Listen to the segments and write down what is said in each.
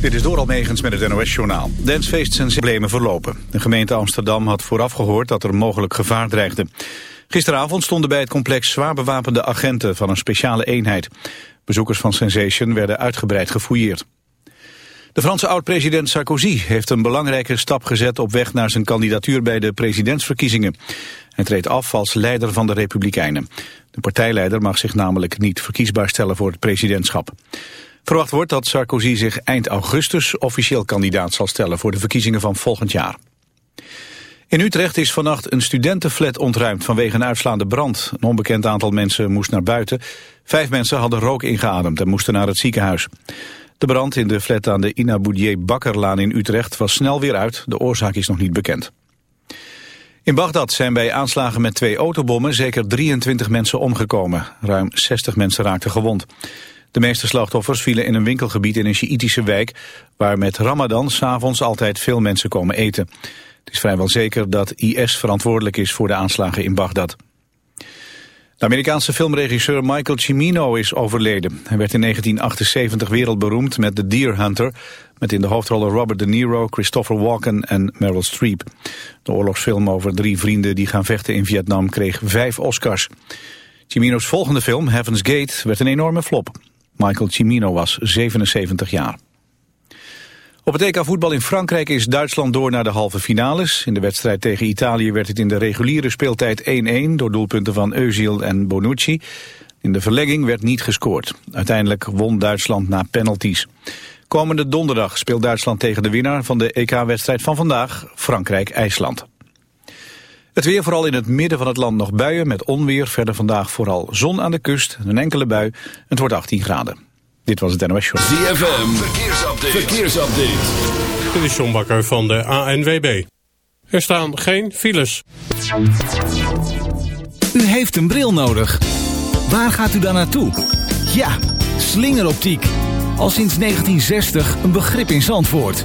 Dit is door Almegens met het NOS-journaal. Dancefeest zijn problemen verlopen. De gemeente Amsterdam had vooraf gehoord dat er mogelijk gevaar dreigde. Gisteravond stonden bij het complex zwaar bewapende agenten van een speciale eenheid. Bezoekers van Sensation werden uitgebreid gefouilleerd. De Franse oud-president Sarkozy heeft een belangrijke stap gezet op weg naar zijn kandidatuur bij de presidentsverkiezingen. Hij treedt af als leider van de Republikeinen. De partijleider mag zich namelijk niet verkiesbaar stellen voor het presidentschap. Verwacht wordt dat Sarkozy zich eind augustus officieel kandidaat zal stellen voor de verkiezingen van volgend jaar. In Utrecht is vannacht een studentenflat ontruimd vanwege een uitslaande brand. Een onbekend aantal mensen moest naar buiten. Vijf mensen hadden rook ingeademd en moesten naar het ziekenhuis. De brand in de flat aan de Ina Boudier Bakkerlaan in Utrecht was snel weer uit. De oorzaak is nog niet bekend. In Bagdad zijn bij aanslagen met twee autobommen zeker 23 mensen omgekomen. Ruim 60 mensen raakten gewond. De meeste slachtoffers vielen in een winkelgebied in een Sjiitische wijk... waar met Ramadan s'avonds altijd veel mensen komen eten. Het is vrijwel zeker dat IS verantwoordelijk is voor de aanslagen in Bagdad. De Amerikaanse filmregisseur Michael Cimino is overleden. Hij werd in 1978 wereldberoemd met The Deer Hunter... met in de hoofdrollen Robert De Niro, Christopher Walken en Meryl Streep. De oorlogsfilm over drie vrienden die gaan vechten in Vietnam kreeg vijf Oscars. Cimino's volgende film, Heaven's Gate, werd een enorme flop. Michael Cimino was 77 jaar. Op het EK voetbal in Frankrijk is Duitsland door naar de halve finales. In de wedstrijd tegen Italië werd het in de reguliere speeltijd 1-1... door doelpunten van Özil en Bonucci. In de verlegging werd niet gescoord. Uiteindelijk won Duitsland na penalties. Komende donderdag speelt Duitsland tegen de winnaar van de EK-wedstrijd van vandaag... Frankrijk-IJsland. Het weer vooral in het midden van het land nog buien met onweer. Verder vandaag vooral zon aan de kust, een enkele bui. Het wordt 18 graden. Dit was het NOS Show. ZFM, verkeersupdate. verkeersupdate. Dit is John Bakker van de ANWB. Er staan geen files. U heeft een bril nodig. Waar gaat u dan naartoe? Ja, slingeroptiek. Al sinds 1960 een begrip in Zandvoort.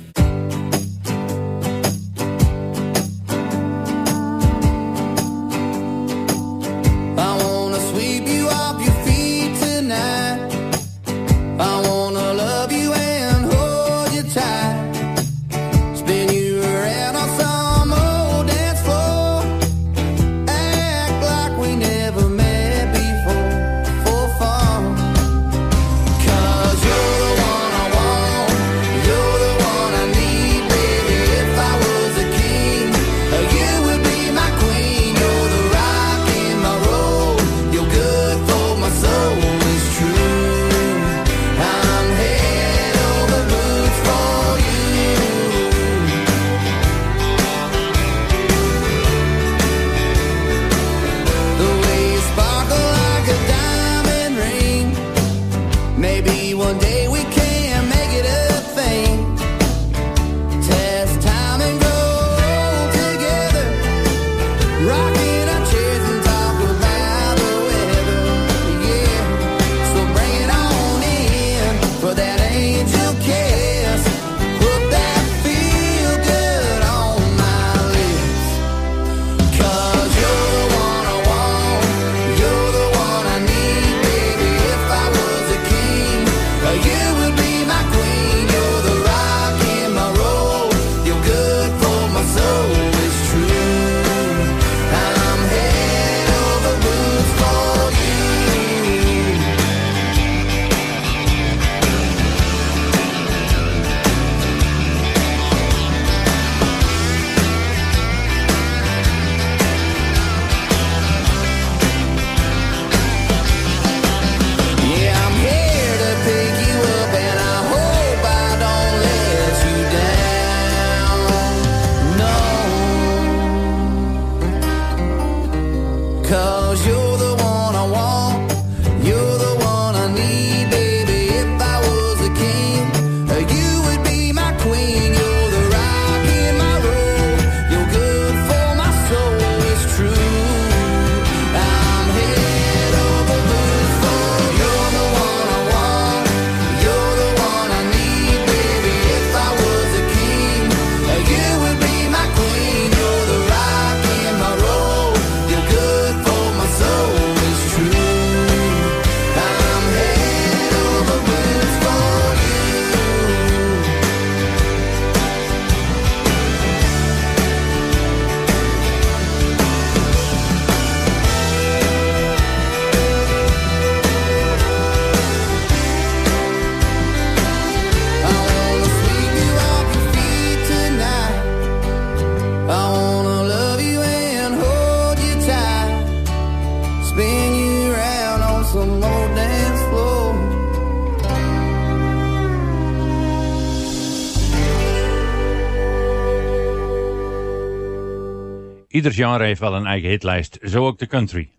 Ieder genre heeft wel een eigen hitlijst, zo ook de country.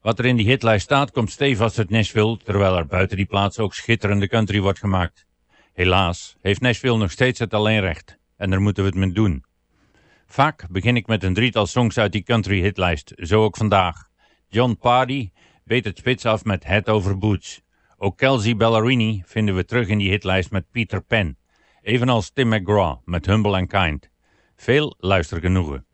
Wat er in die hitlijst staat komt stevast uit Nashville, terwijl er buiten die plaats ook schitterende country wordt gemaakt. Helaas heeft Nashville nog steeds het alleenrecht, en daar moeten we het mee doen. Vaak begin ik met een drietal songs uit die country hitlijst, zo ook vandaag. John Pardy weet het spits af met Head Over Boots. Ook Kelsey Ballerini vinden we terug in die hitlijst met Peter Pan. Evenals Tim McGraw met Humble and Kind. Veel luistergenoegen.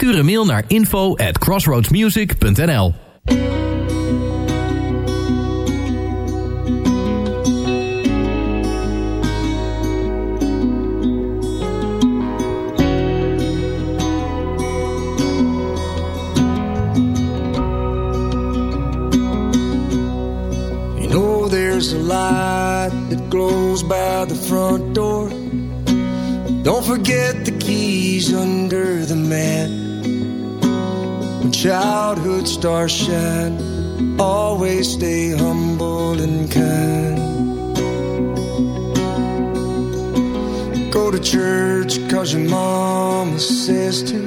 Stuur een mail naar info at crossroadsmusic.nl You know there's a light that glows by the front door. Don't forget the keys under the mat. Childhood stars shine, always stay humble and kind. Go to church cause your mama says to.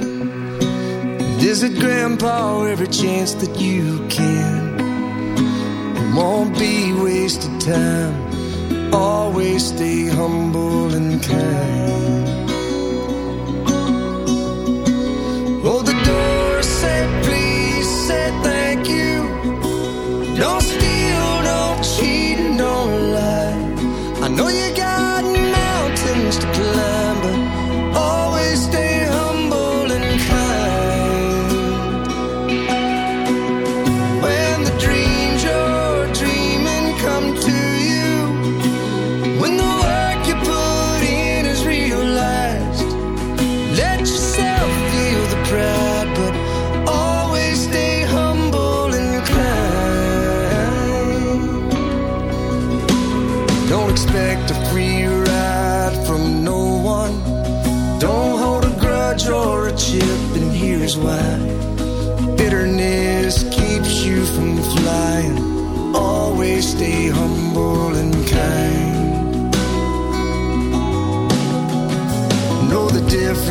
Visit grandpa every chance that you can. It won't be wasted time. Always stay humble and kind. Said please, said thank you.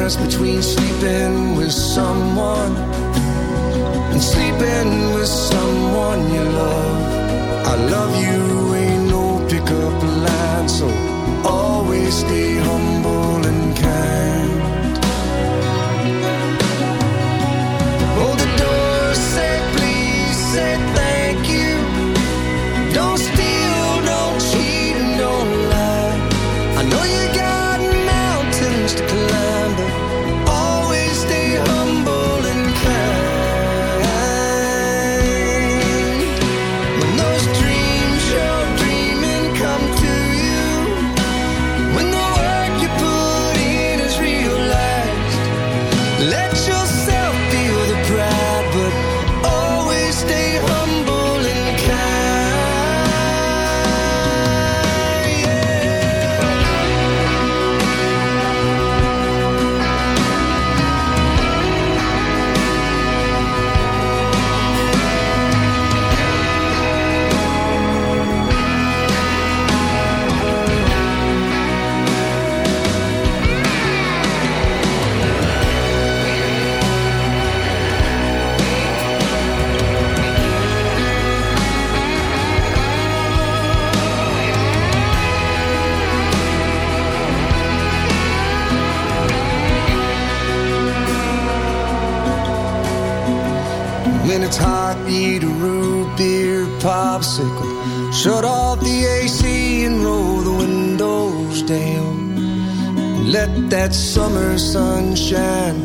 Difference between sleeping with someone and sleeping with someone you love. I love you ain't no pickup line, so always stay humble Let that summer sunshine.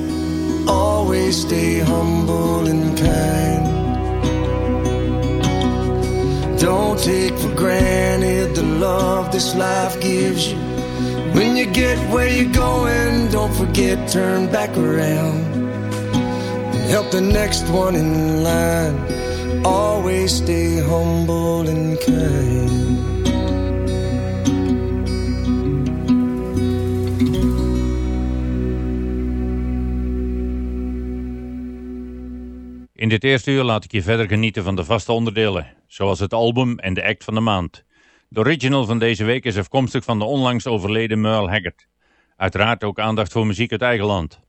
Always stay humble and kind. Don't take for granted the love this life gives you. When you get where you're going, don't forget, turn back around and help the next one in line. Always stay humble and kind. In dit eerste uur laat ik je verder genieten van de vaste onderdelen, zoals het album en de act van de maand. De original van deze week is afkomstig van de onlangs overleden Merle Haggard. Uiteraard ook aandacht voor muziek uit eigen land.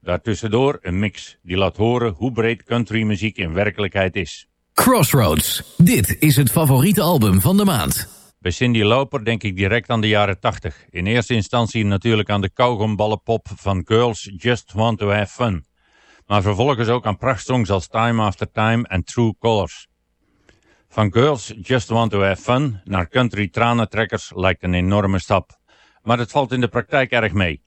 Daartussendoor een mix die laat horen hoe breed countrymuziek in werkelijkheid is. Crossroads. Dit is het favoriete album van de maand. Bij Cindy Lauper denk ik direct aan de jaren 80. In eerste instantie natuurlijk aan de kauwgomballenpop van Girls Just Want To Have Fun. Maar vervolgens ook aan prachtsongs als Time After Time en True Colors. Van Girls Just Want To Have Fun naar country tranentrekkers lijkt een enorme stap. Maar het valt in de praktijk erg mee.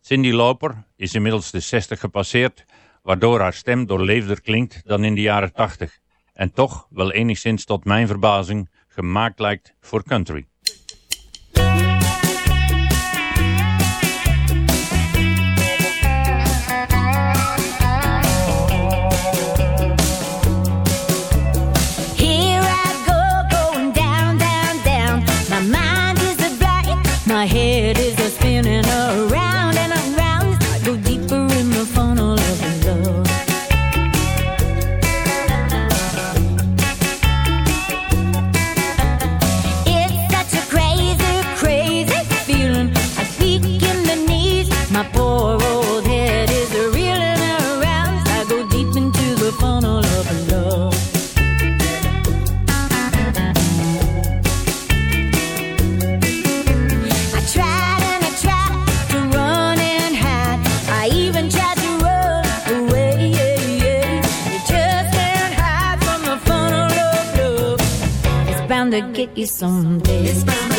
Cindy Lauper is inmiddels de 60 gepasseerd, waardoor haar stem doorleefder klinkt dan in de jaren 80. En toch, wel enigszins tot mijn verbazing, gemaakt lijkt voor country. To get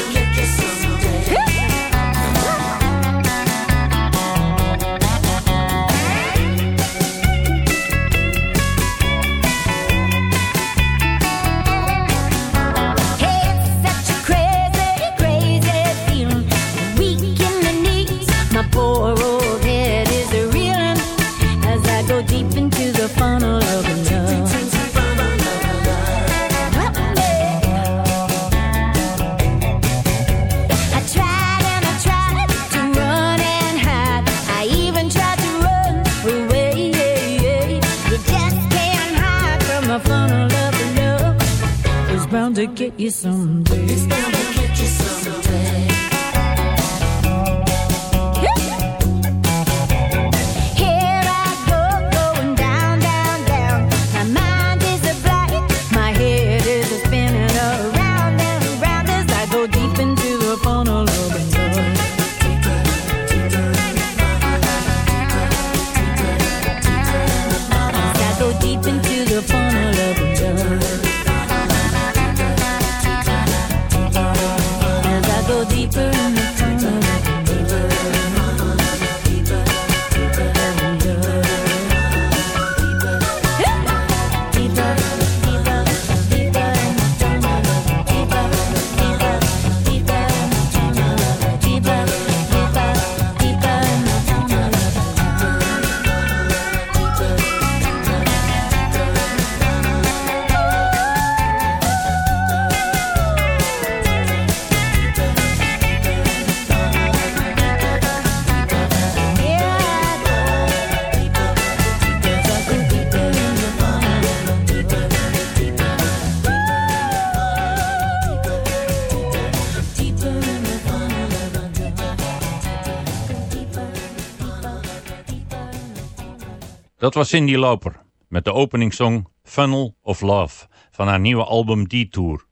was Cindy Lauper met de openingssong Funnel of Love van haar nieuwe album Detour.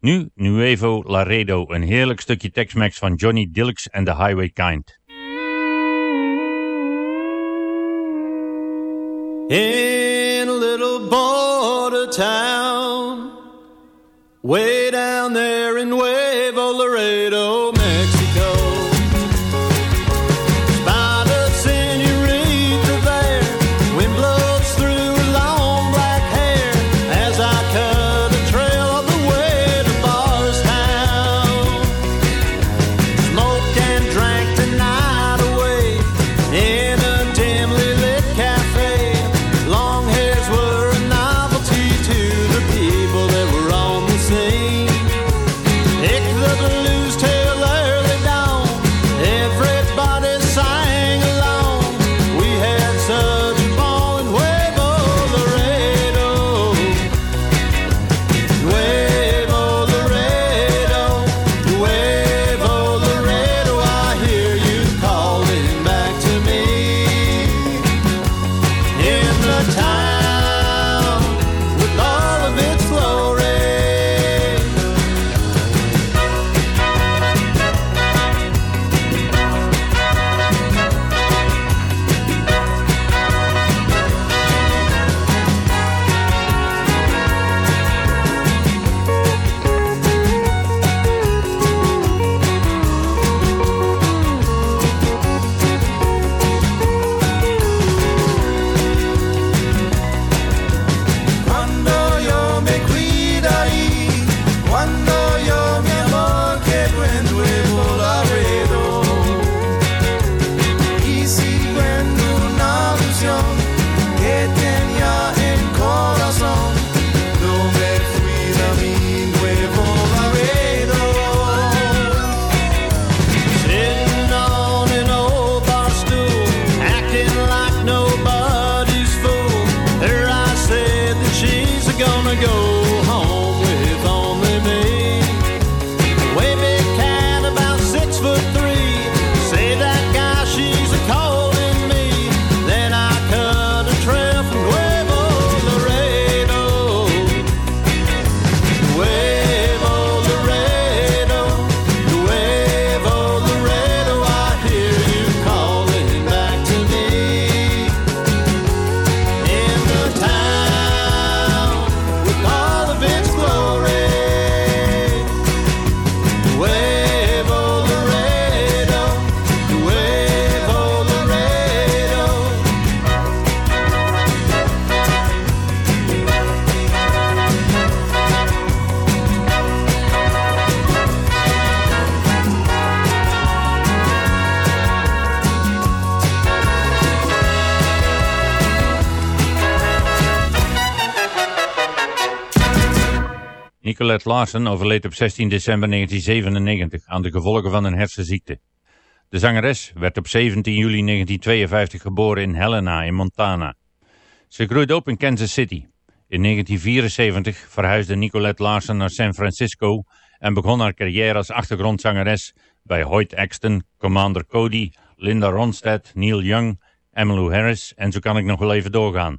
Nu Nuevo Laredo, een heerlijk stukje Tex-Mex van Johnny Dillix en The Highway Kind. In a little border town Way down there in Nuevo Laredo Nicolette Larsen overleed op 16 december 1997 aan de gevolgen van een hersenziekte. De zangeres werd op 17 juli 1952 geboren in Helena in Montana. Ze groeide op in Kansas City. In 1974 verhuisde Nicolette Larsen naar San Francisco en begon haar carrière als achtergrondzangeres bij Hoyt Axton, Commander Cody, Linda Ronstadt, Neil Young, Emmylou Harris en zo kan ik nog wel even doorgaan.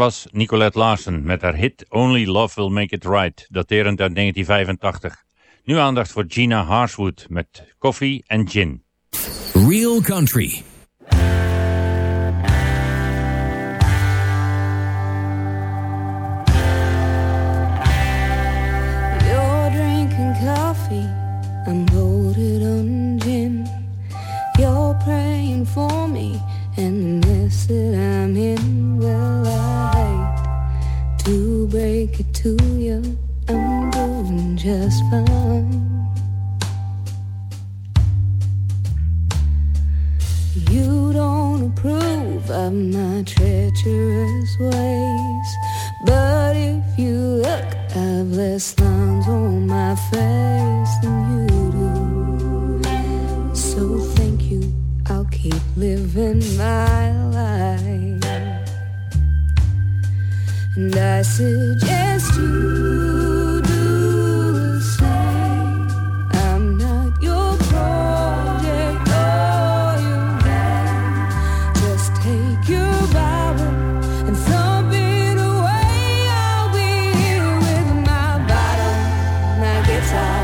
Was Nicolette Larsen met haar hit Only Love Will Make It Right, daterend uit 1985. Nu aandacht voor Gina Harswood met Coffee and Gin. Real Country. To you, I'm doing just fine. You don't approve of my treacherous ways. But if you look, I've less lines on my face than you do. So thank you, I'll keep living my life. And I suggest you do the same. I'm not your project or your game. Just take your Bible and thump it away. I'll be here with my bottle, my guitar,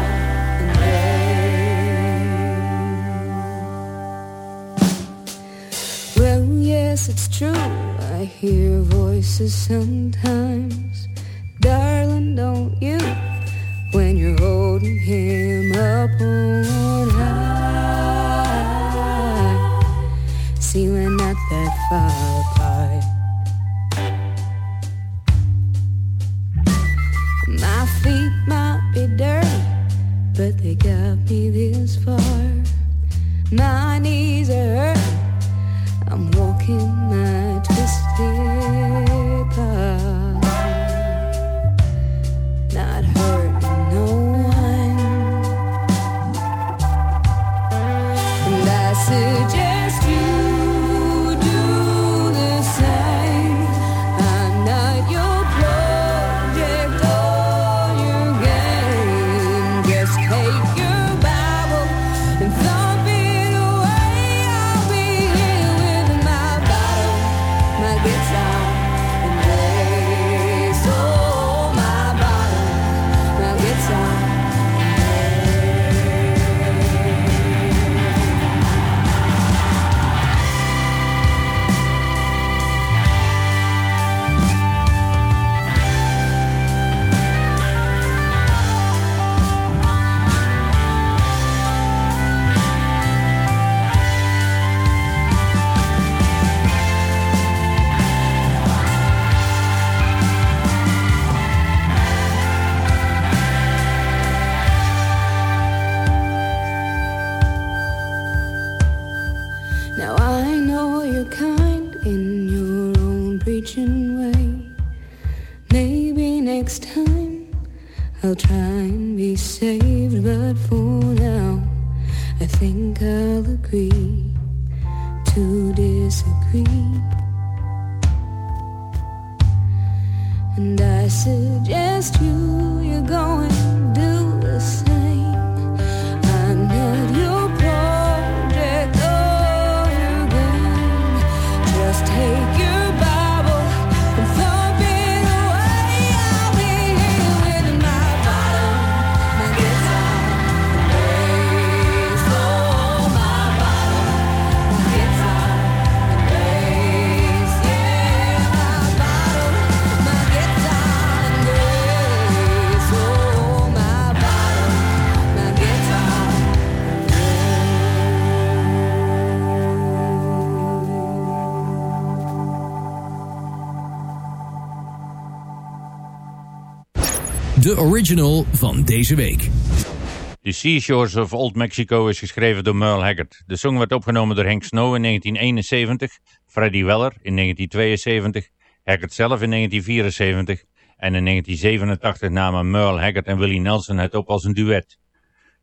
and rain. Well, yes, it's true. I hear voices sometimes. Him original van deze week. The Seashores of Old Mexico is geschreven door Merle Haggard. De song werd opgenomen door Hank Snow in 1971, Freddie Weller in 1972, Haggard zelf in 1974 en in 1987 namen Merle Haggard en Willie Nelson het op als een duet.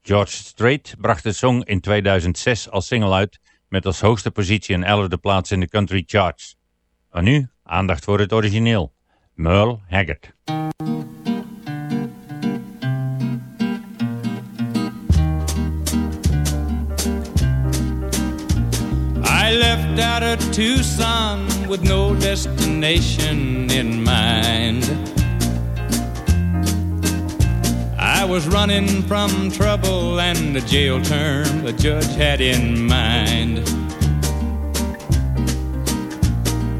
George Strait bracht de song in 2006 als single uit met als hoogste positie een 11e plaats in de country charts. Maar nu aandacht voor het origineel. Merle Haggard. Out of Tucson with no destination in mind. I was running from trouble and the jail term the judge had in mind.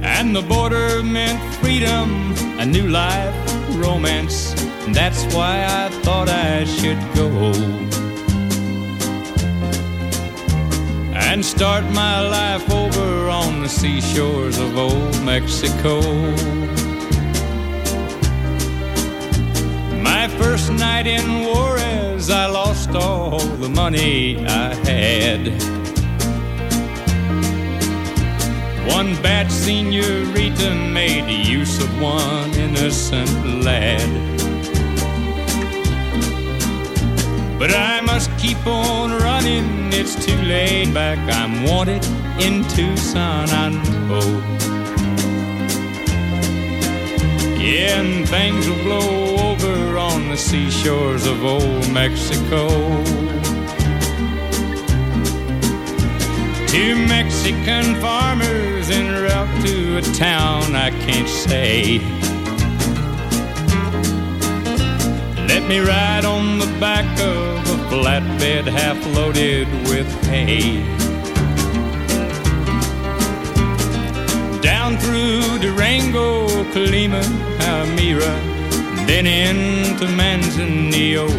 And the border meant freedom, a new life, romance. And that's why I thought I should go and start my life over on the seashores of old Mexico. My first night in Juarez, I lost all the money I had. One bad senorita made use of one innocent lad. But I must keep on running, it's too late back. I'm wanted in Tucson, I know. Yeah, and things will blow over on the seashores of old Mexico. Two Mexican farmers en route to a town I can't say. Let me ride on the back of a flatbed half loaded with hay. Down through Durango, Colima, Almira, then into Manzanillo.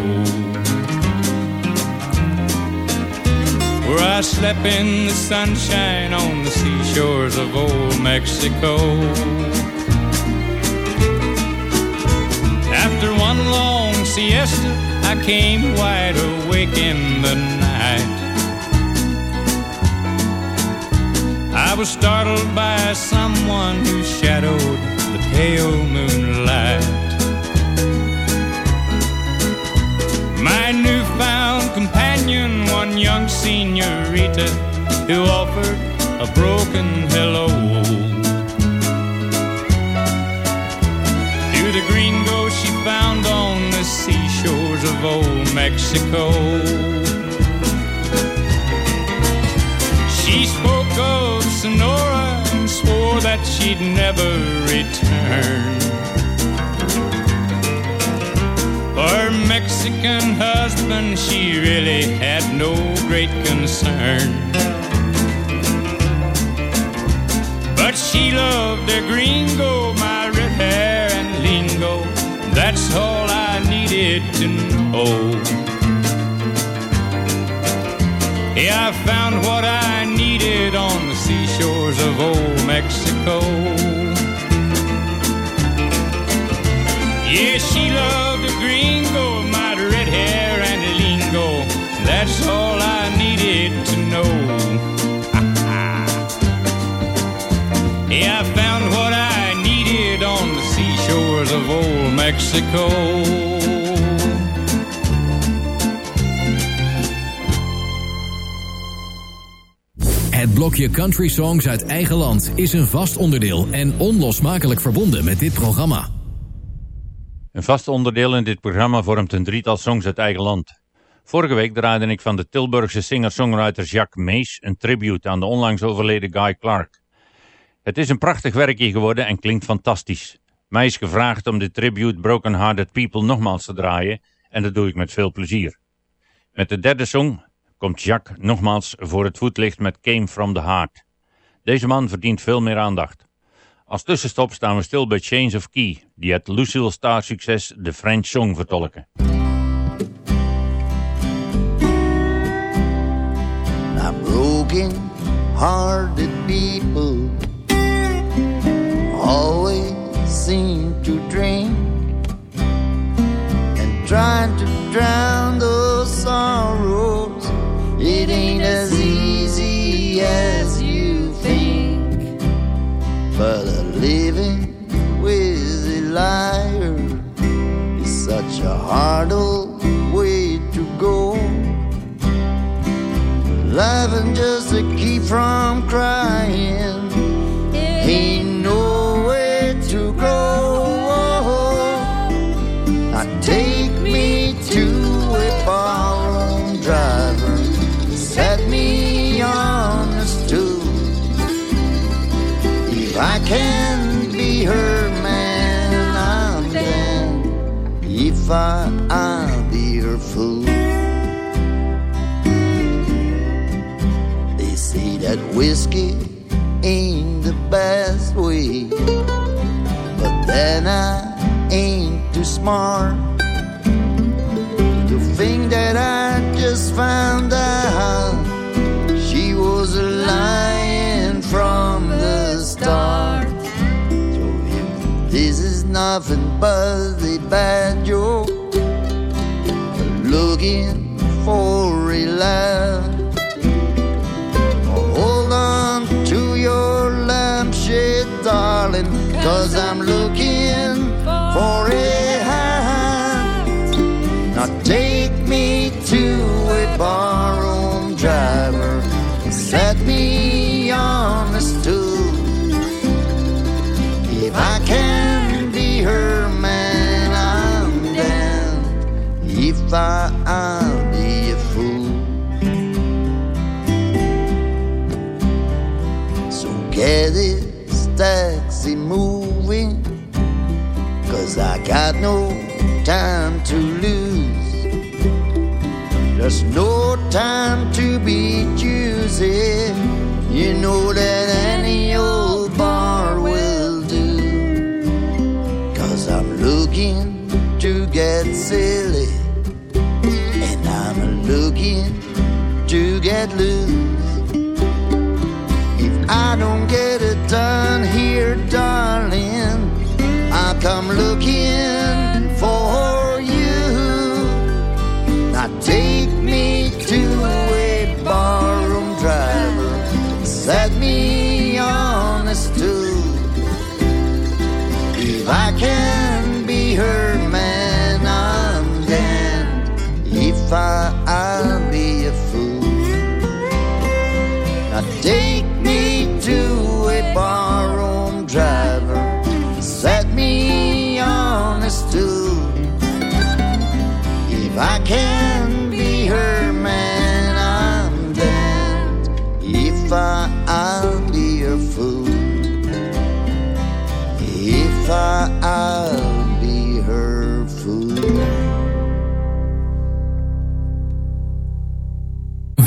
where I slept in the sunshine on the seashores of old Mexico. Siesta, I came wide awake in the night. I was startled by someone who shadowed the pale moonlight. My newfound companion, one young senorita, who offered a broken hello. The gringo she found on the seashores of old Mexico. She spoke of Sonora and swore that she'd never return. Her Mexican husband, she really had no great concern. But she loved a gringo, That's all I needed to know. Yeah, I found what I needed on the seashores of old Mexico. Yeah, she loved a gringo, my red hair and a lingo. That's all I needed to know. yeah, I found what I needed on the seashores of old Mexico. Het blokje Country Songs uit eigen land is een vast onderdeel en onlosmakelijk verbonden met dit programma. Een vast onderdeel in dit programma vormt een drietal songs uit eigen land. Vorige week draaide ik van de Tilburgse singer-songwriter Jacques Mees een tribute aan de onlangs overleden Guy Clark. Het is een prachtig werkje geworden en klinkt fantastisch. Mij is gevraagd om de tribute Broken Hearted People nogmaals te draaien en dat doe ik met veel plezier. Met de derde song komt Jacques nogmaals voor het voetlicht met Came From The Heart. Deze man verdient veel meer aandacht. Als tussenstop staan we stil bij Change of Key, die het Lucille Star succes de French Song vertolken. Broken hearted people always seem to drink and trying to drown the sorrows. cause I got no time to lose. There's no time to be choosy. You know that any old bar will do. Cause I'm looking to get silly. And I'm looking to get loose. come looking for you. Now take me to a barroom driver, set me on a stool. If I can.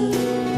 Música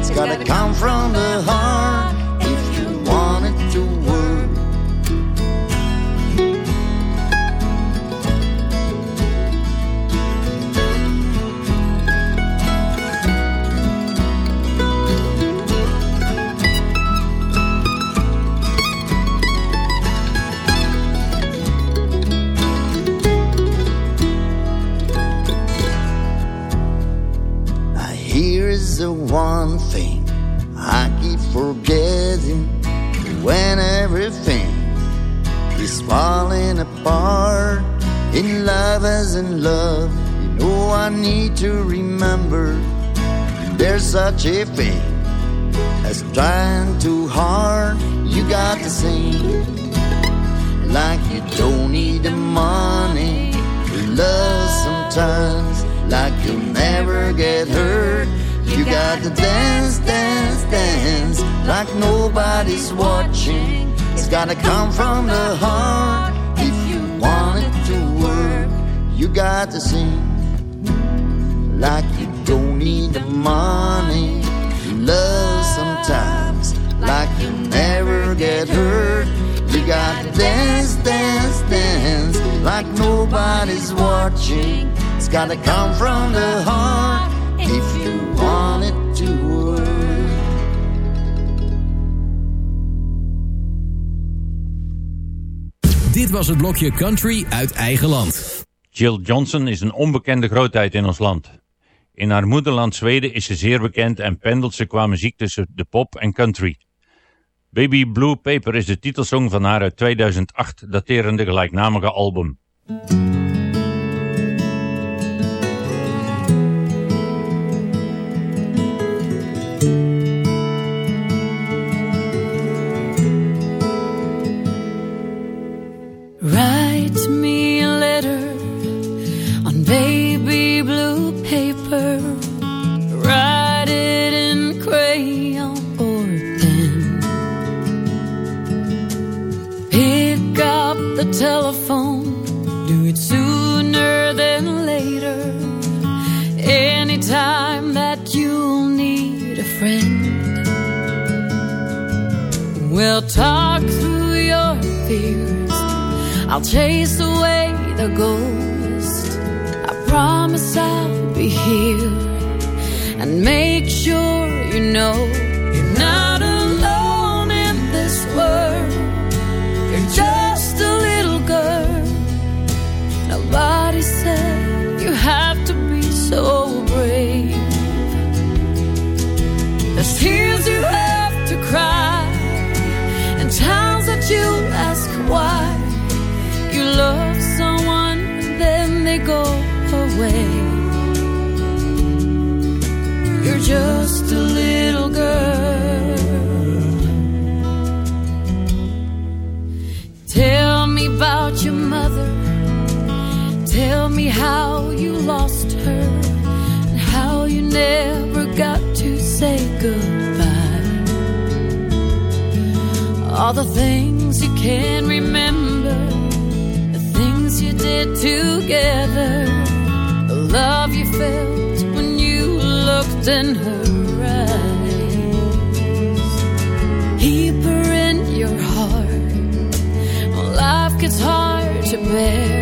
It's gotta come from the heart one thing I keep forgetting when everything is falling apart. In love as in love, you know I need to remember there's such a thing as trying too hard. You got to sing like you don't need the money. Love sometimes like you'll never get hurt. You got to dance, dance, dance like nobody's watching. It's gotta come from the heart if you want it to work. You got to sing like you don't need the money. Love sometimes like you'll never get hurt. You got to dance, dance, dance like nobody's watching. It's gotta come from the heart if you want it to work. Dit was het blokje Country uit eigen land. Jill Johnson is een onbekende grootheid in ons land. In haar moederland Zweden is ze zeer bekend en pendelt ze qua muziek tussen de pop en country. Baby Blue Paper is de titelsong van haar uit 2008 daterende gelijknamige album. We'll talk through your fears. I'll chase away the ghost. I promise I'll be here and make sure you know me how you lost her and how you never got to say goodbye. All the things you can remember the things you did together, the love you felt when you looked in her eyes. Keep her in your heart when life gets hard to bear.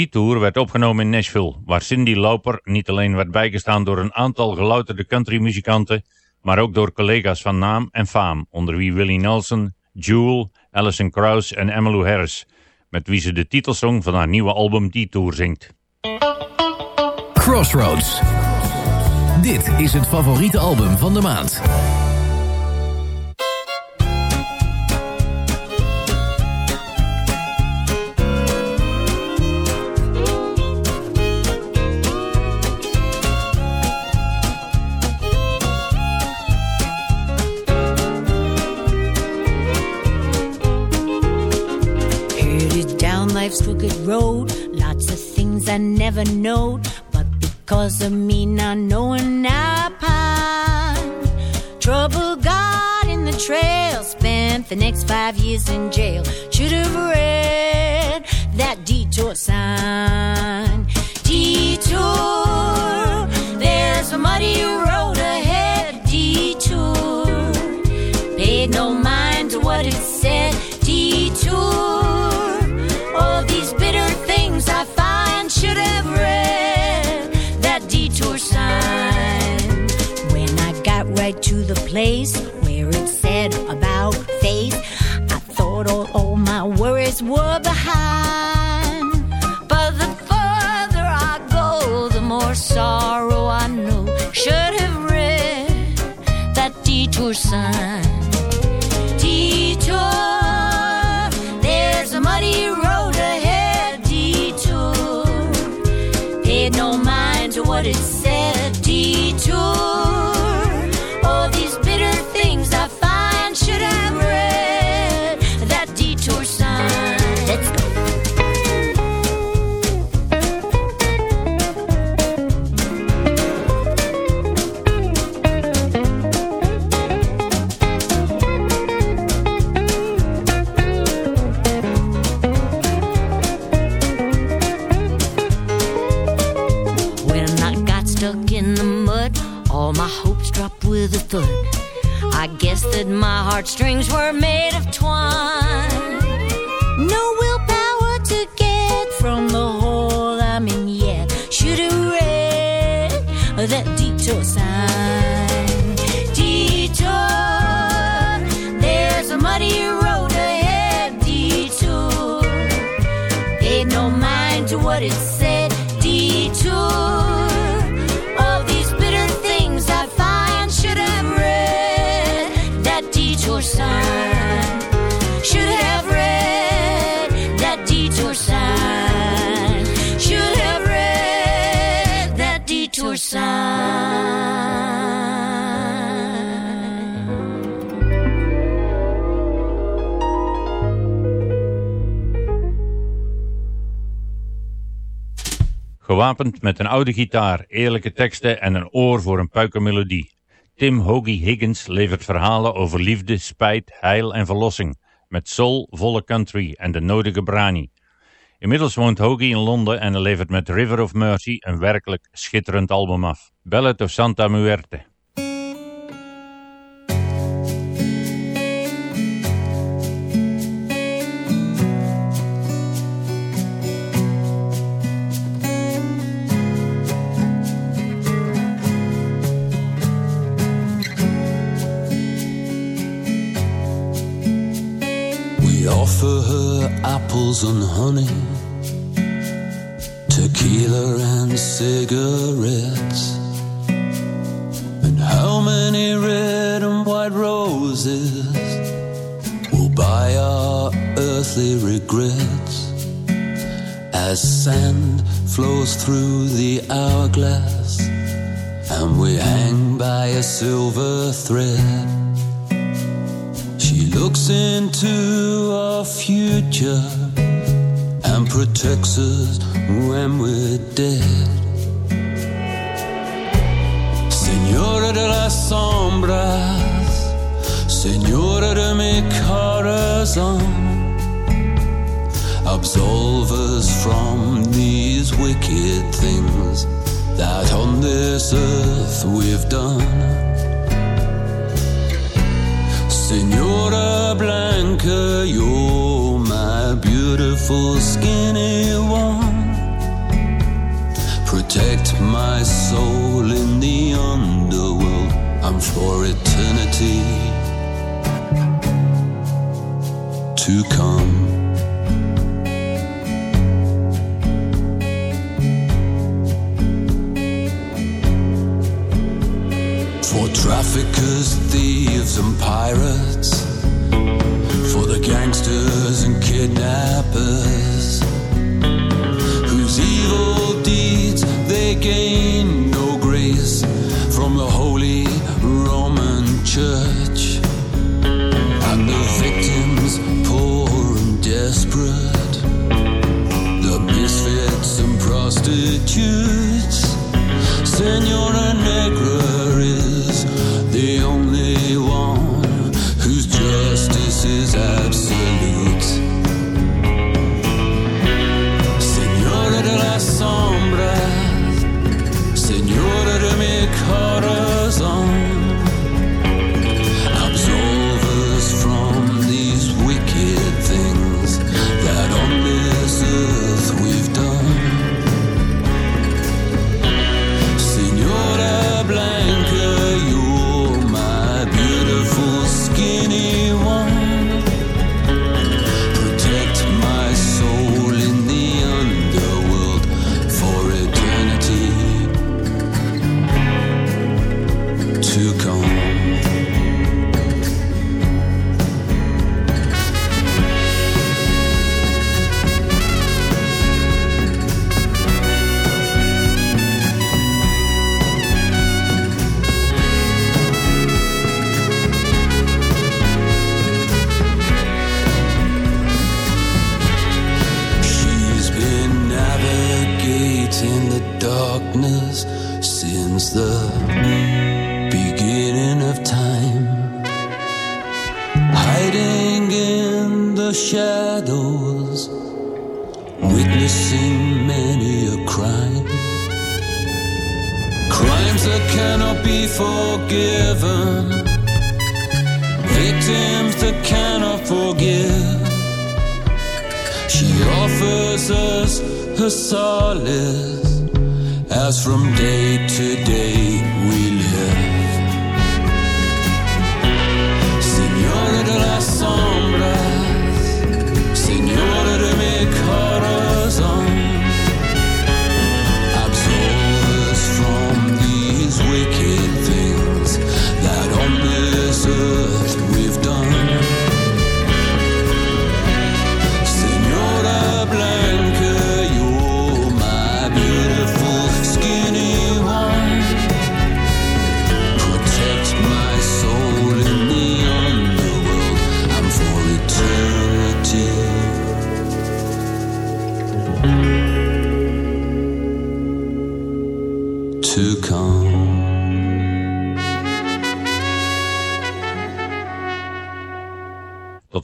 Die tour werd opgenomen in Nashville, waar Cindy Lauper niet alleen werd bijgestaan door een aantal gelouterde countrymuzikanten, maar ook door collega's van naam en faam, onder wie Willie Nelson, Jewel, Alison Krauss en Emmylou Harris, met wie ze de titelsong van haar nieuwe album Detour zingt. Crossroads. Dit is het favoriete album van de maand. Never knowed, but because of me not knowing I pine. Trouble got in the trail, spent the next five years in jail. Right heartstrings were made of twine. Met een oude gitaar, eerlijke teksten en een oor voor een puikenmelodie. Tim Hoagie Higgins levert verhalen over liefde, spijt, heil en verlossing. Met soul, volle country en de nodige brani. Inmiddels woont Hoagie in Londen en levert met River of Mercy een werkelijk schitterend album af. Ballad of Santa Muerte. Apples and honey, tequila and cigarettes. And how many red and white roses will buy our earthly regrets as sand flows through the hourglass and we hang by a silver thread. She looks into our future protects us when we're dead. Señora de las sombras, Señora de mi corazón, absolve us from these wicked things that on this earth we've done. Senora Blanca, you're my beautiful skinny one. protect my soul in the underworld. I'm for eternity to come. For traffickers, thieves, and pirates. The gangsters and kidnappers. Whose evil deeds they gain no grace from the Holy Roman Church. And the victims, poor and desperate. The misfits and prostitutes. Senora Negra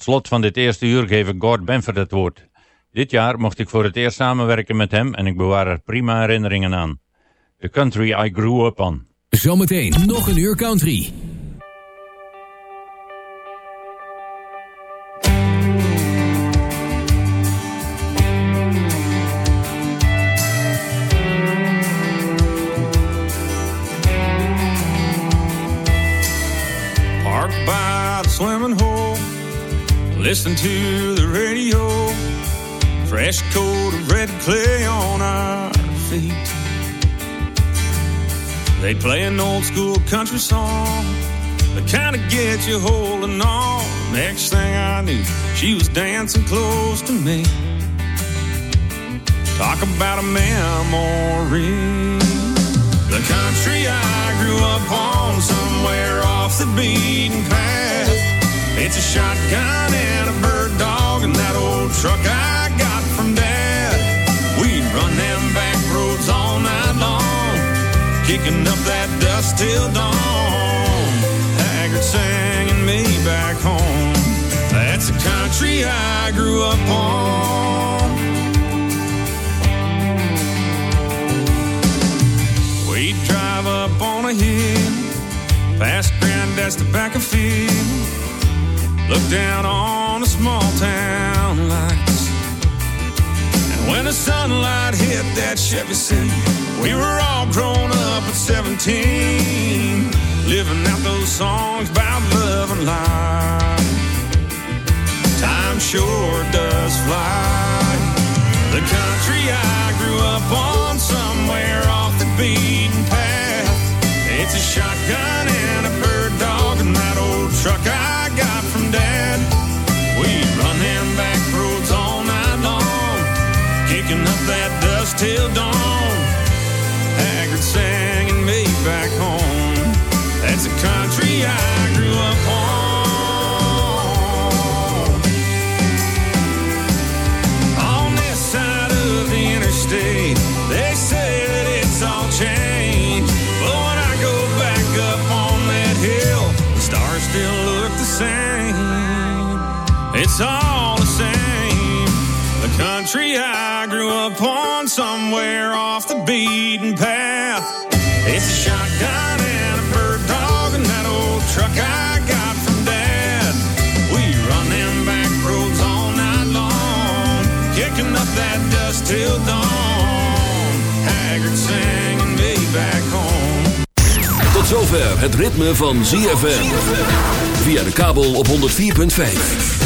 slot van dit eerste uur geef ik Gord Benford het woord. Dit jaar mocht ik voor het eerst samenwerken met hem en ik bewaar er prima herinneringen aan. The country I grew up on. Zometeen nog een uur country. Listen to the radio. Fresh coat of red clay on our feet. They play an old school country song that kind of gets you holding on. Next thing I knew, she was dancing close to me. Talk about a memory. The country I grew up on, somewhere off the beaten path. It's a shotgun and a bird dog and that old truck I got from dad. We'd run them back roads all night long, kicking up that dust till dawn. Haggard singing me back home. That's the country I grew up on. We'd drive up on a hill, past Granddad's tobacco field, look down on the small town lights. And When the sunlight hit that Chevy City, we were all grown up at 17, living out those songs about love and life. Time sure does fly. The country I grew up on, somewhere off the beaten path. It's a shotgun and a bird dog and that old truck I kicking up that dust till dawn. Haggard singing me back home. That's the country I grew up on. On this side of the interstate, they say that it's all changed. But when I go back up on that hill, the stars still look the same. It's all country I grew up on, somewhere off the beaten path. It's a shotgun and a bird dog and that old truck I got from Dad. We run them back roads all night long, kicking up that dust till dawn. Haggard singing me back home. Tot zover het ritme van ZFM. Via de kabel op 104.5.